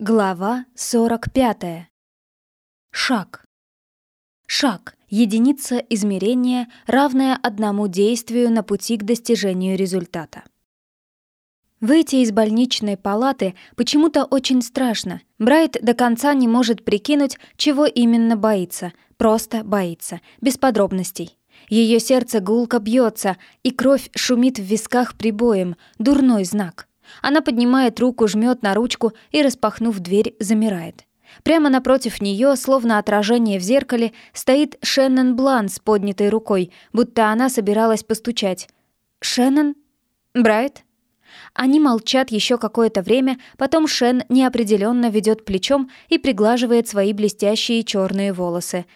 Глава 45. Шаг. Шаг — единица измерения, равная одному действию на пути к достижению результата. Выйти из больничной палаты почему-то очень страшно. Брайт до конца не может прикинуть, чего именно боится. Просто боится, без подробностей. Ее сердце гулко бьется, и кровь шумит в висках прибоем, дурной знак. Она поднимает руку, жмет на ручку и, распахнув дверь, замирает. Прямо напротив нее, словно отражение в зеркале, стоит Шеннон Блан с поднятой рукой, будто она собиралась постучать. «Шеннон? Брайт?» Они молчат еще какое-то время, потом Шен неопределенно ведет плечом и приглаживает свои блестящие черные волосы.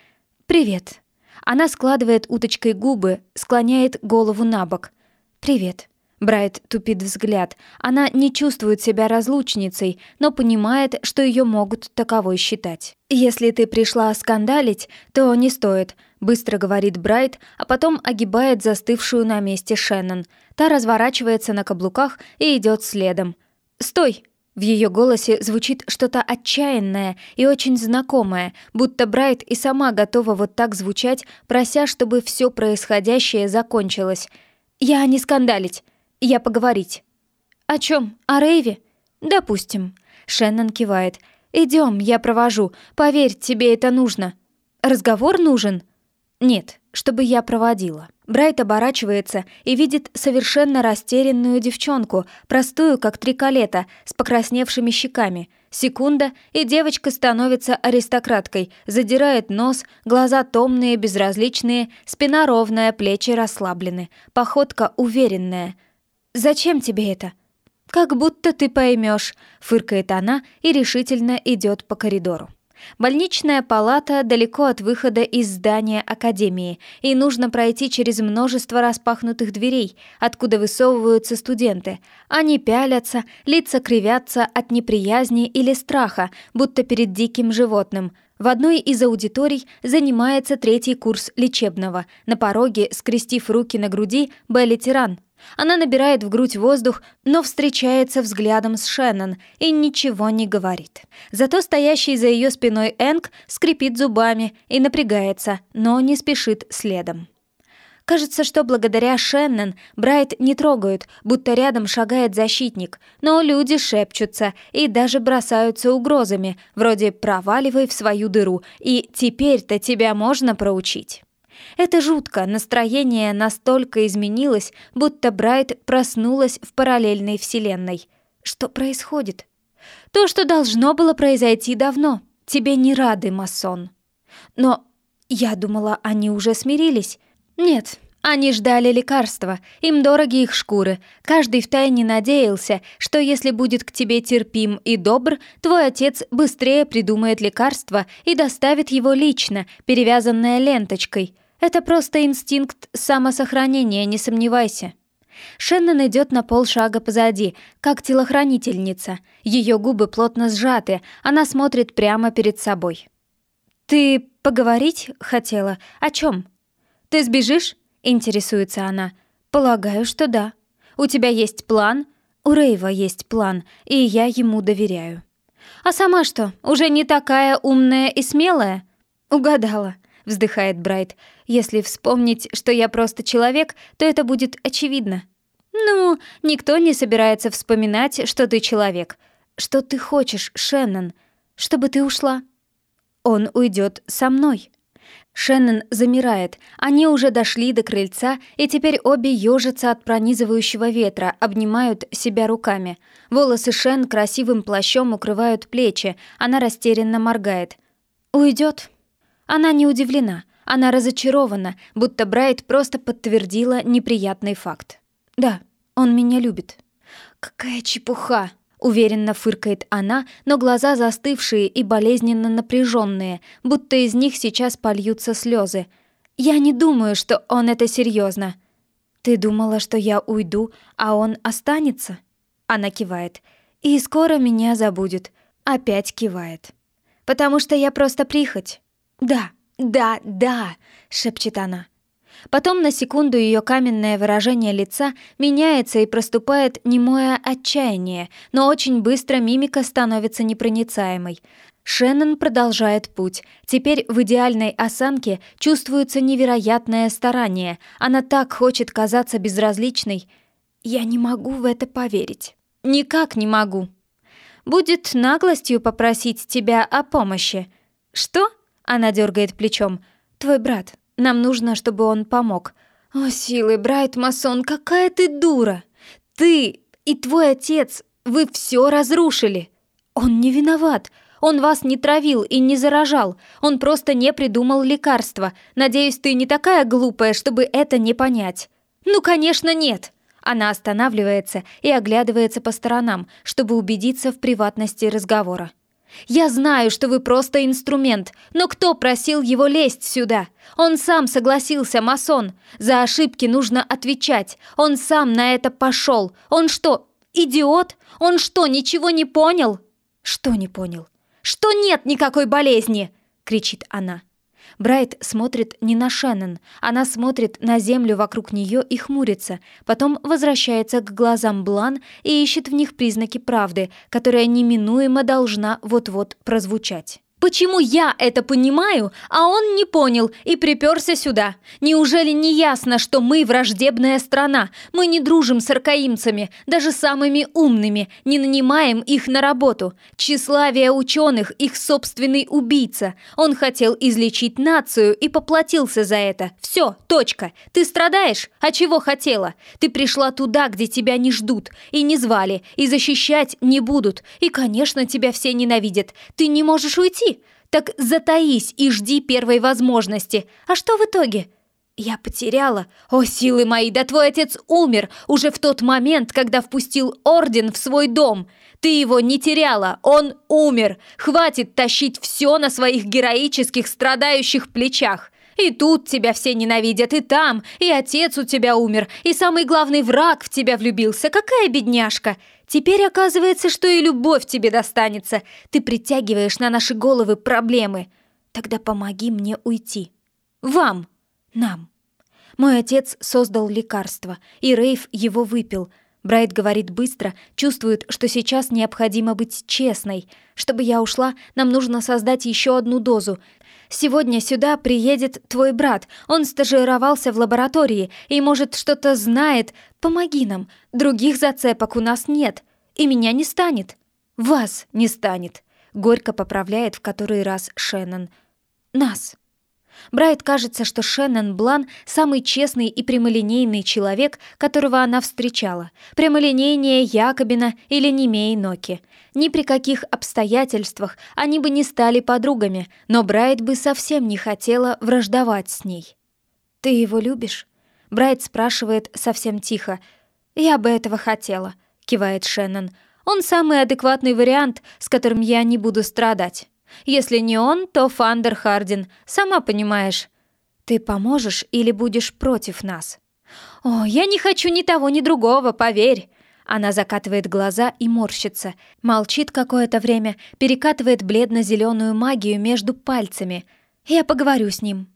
«Привет». Она складывает уточкой губы, склоняет голову на бок. «Привет». Брайт тупит взгляд. Она не чувствует себя разлучницей, но понимает, что ее могут таковой считать. «Если ты пришла скандалить, то не стоит», — быстро говорит Брайт, а потом огибает застывшую на месте Шеннон. Та разворачивается на каблуках и идет следом. «Стой!» В ее голосе звучит что-то отчаянное и очень знакомое, будто Брайт и сама готова вот так звучать, прося, чтобы все происходящее закончилось. «Я не скандалить. Я поговорить». «О чем? О Рейве?» «Допустим». Шеннон кивает. Идем, я провожу. Поверь, тебе это нужно». «Разговор нужен?» «Нет, чтобы я проводила». Брайт оборачивается и видит совершенно растерянную девчонку, простую, как триколета, с покрасневшими щеками. Секунда, и девочка становится аристократкой, задирает нос, глаза томные, безразличные, спина ровная, плечи расслаблены, походка уверенная — «Зачем тебе это?» «Как будто ты поймешь», — фыркает она и решительно идет по коридору. Больничная палата далеко от выхода из здания академии, и нужно пройти через множество распахнутых дверей, откуда высовываются студенты. Они пялятся, лица кривятся от неприязни или страха, будто перед диким животным. В одной из аудиторий занимается третий курс лечебного. На пороге, скрестив руки на груди, Белли-тиран — она набирает в грудь воздух, но встречается взглядом с Шеннон и ничего не говорит. Зато стоящий за ее спиной Энг скрипит зубами и напрягается, но не спешит следом. Кажется, что благодаря Шеннон Брайт не трогают, будто рядом шагает защитник, но люди шепчутся и даже бросаются угрозами, вроде «проваливай в свою дыру» и «теперь-то тебя можно проучить». Это жутко, настроение настолько изменилось, будто Брайт проснулась в параллельной вселенной. Что происходит? То, что должно было произойти давно. Тебе не рады, масон. Но я думала, они уже смирились. Нет, они ждали лекарства, им дороги их шкуры. Каждый втайне надеялся, что если будет к тебе терпим и добр, твой отец быстрее придумает лекарство и доставит его лично, перевязанное ленточкой. Это просто инстинкт самосохранения, не сомневайся. Шеннон идет на полшага позади, как телохранительница. Ее губы плотно сжаты, она смотрит прямо перед собой. «Ты поговорить хотела? О чем? Ты сбежишь?» — интересуется она. «Полагаю, что да. У тебя есть план?» «У Рейва есть план, и я ему доверяю». «А сама что, уже не такая умная и смелая?» «Угадала. — вздыхает Брайт. «Если вспомнить, что я просто человек, то это будет очевидно». «Ну, никто не собирается вспоминать, что ты человек. Что ты хочешь, Шеннон? Чтобы ты ушла?» «Он уйдет со мной». Шеннон замирает. Они уже дошли до крыльца, и теперь обе ежатся от пронизывающего ветра, обнимают себя руками. Волосы Шен красивым плащом укрывают плечи, она растерянно моргает. «Уйдет?» Она не удивлена, она разочарована, будто Брайт просто подтвердила неприятный факт. «Да, он меня любит». «Какая чепуха!» — уверенно фыркает она, но глаза застывшие и болезненно напряженные, будто из них сейчас польются слезы. «Я не думаю, что он это серьезно. «Ты думала, что я уйду, а он останется?» Она кивает. «И скоро меня забудет». Опять кивает. «Потому что я просто прихоть. «Да, да, да!» — шепчет она. Потом на секунду ее каменное выражение лица меняется и проступает немое отчаяние, но очень быстро мимика становится непроницаемой. Шеннон продолжает путь. Теперь в идеальной осанке чувствуется невероятное старание. Она так хочет казаться безразличной. Я не могу в это поверить. Никак не могу. Будет наглостью попросить тебя о помощи. Что? Она дергает плечом. Твой брат. Нам нужно, чтобы он помог. О, силы, Брайт Масон, какая ты дура! Ты и твой отец, вы все разрушили. Он не виноват. Он вас не травил и не заражал. Он просто не придумал лекарства. Надеюсь, ты не такая глупая, чтобы это не понять. Ну, конечно, нет. Она останавливается и оглядывается по сторонам, чтобы убедиться в приватности разговора. «Я знаю, что вы просто инструмент, но кто просил его лезть сюда? Он сам согласился, масон. За ошибки нужно отвечать. Он сам на это пошел. Он что, идиот? Он что, ничего не понял?» «Что не понял?» «Что нет никакой болезни!» — кричит она. Брайт смотрит не на Шеннон, она смотрит на землю вокруг нее и хмурится, потом возвращается к глазам Блан и ищет в них признаки правды, которая неминуемо должна вот-вот прозвучать. Почему я это понимаю, а он не понял и приперся сюда? Неужели не ясно, что мы враждебная страна? Мы не дружим с аркаимцами, даже самыми умными, не нанимаем их на работу. Тщеславие ученых – их собственный убийца. Он хотел излечить нацию и поплатился за это. Все, точка. Ты страдаешь? А чего хотела? Ты пришла туда, где тебя не ждут, и не звали, и защищать не будут. И, конечно, тебя все ненавидят. Ты не можешь уйти. Так затаись и жди первой возможности. А что в итоге? Я потеряла. О, силы мои, да твой отец умер уже в тот момент, когда впустил орден в свой дом. Ты его не теряла, он умер. Хватит тащить все на своих героических страдающих плечах. И тут тебя все ненавидят, и там, и отец у тебя умер, и самый главный враг в тебя влюбился. Какая бедняжка! Теперь оказывается, что и любовь тебе достанется. Ты притягиваешь на наши головы проблемы. Тогда помоги мне уйти. Вам. Нам. Мой отец создал лекарство, и Рейв его выпил. Брайт говорит быстро, чувствует, что сейчас необходимо быть честной. Чтобы я ушла, нам нужно создать еще одну дозу. Сегодня сюда приедет твой брат. Он стажировался в лаборатории и, может, что-то знает. Помоги нам. Других зацепок у нас нет. И меня не станет. Вас не станет. Горько поправляет в который раз Шеннон. Нас. Брайт кажется, что Шеннон Блан — самый честный и прямолинейный человек, которого она встречала. Прямолинейнее Якобина или Немей Ноки. Ни при каких обстоятельствах они бы не стали подругами, но Брайт бы совсем не хотела враждовать с ней. «Ты его любишь?» Брайт спрашивает совсем тихо. «Я бы этого хотела», — кивает Шеннон. «Он самый адекватный вариант, с которым я не буду страдать». Если не он, то Фандер Хардин, сама понимаешь. Ты поможешь или будешь против нас? О, я не хочу ни того, ни другого, поверь. Она закатывает глаза и морщится. Молчит какое-то время, перекатывает бледно-зеленую магию между пальцами. Я поговорю с ним.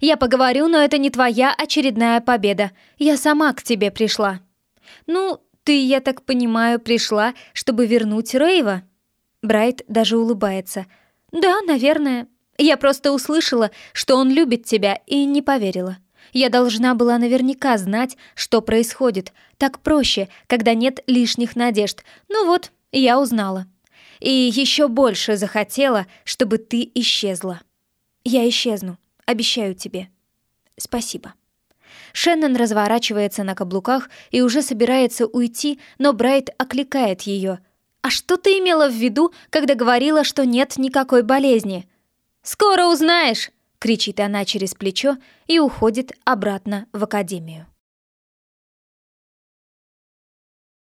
Я поговорю, но это не твоя очередная победа. Я сама к тебе пришла. Ну, ты, я так понимаю, пришла, чтобы вернуть Рейва? Брайт даже улыбается – «Да, наверное. Я просто услышала, что он любит тебя, и не поверила. Я должна была наверняка знать, что происходит. Так проще, когда нет лишних надежд. Ну вот, я узнала. И еще больше захотела, чтобы ты исчезла. Я исчезну, обещаю тебе. Спасибо». Шеннон разворачивается на каблуках и уже собирается уйти, но Брайт окликает ее – «А что ты имела в виду, когда говорила, что нет никакой болезни?» «Скоро узнаешь!» — кричит она через плечо и уходит обратно в академию.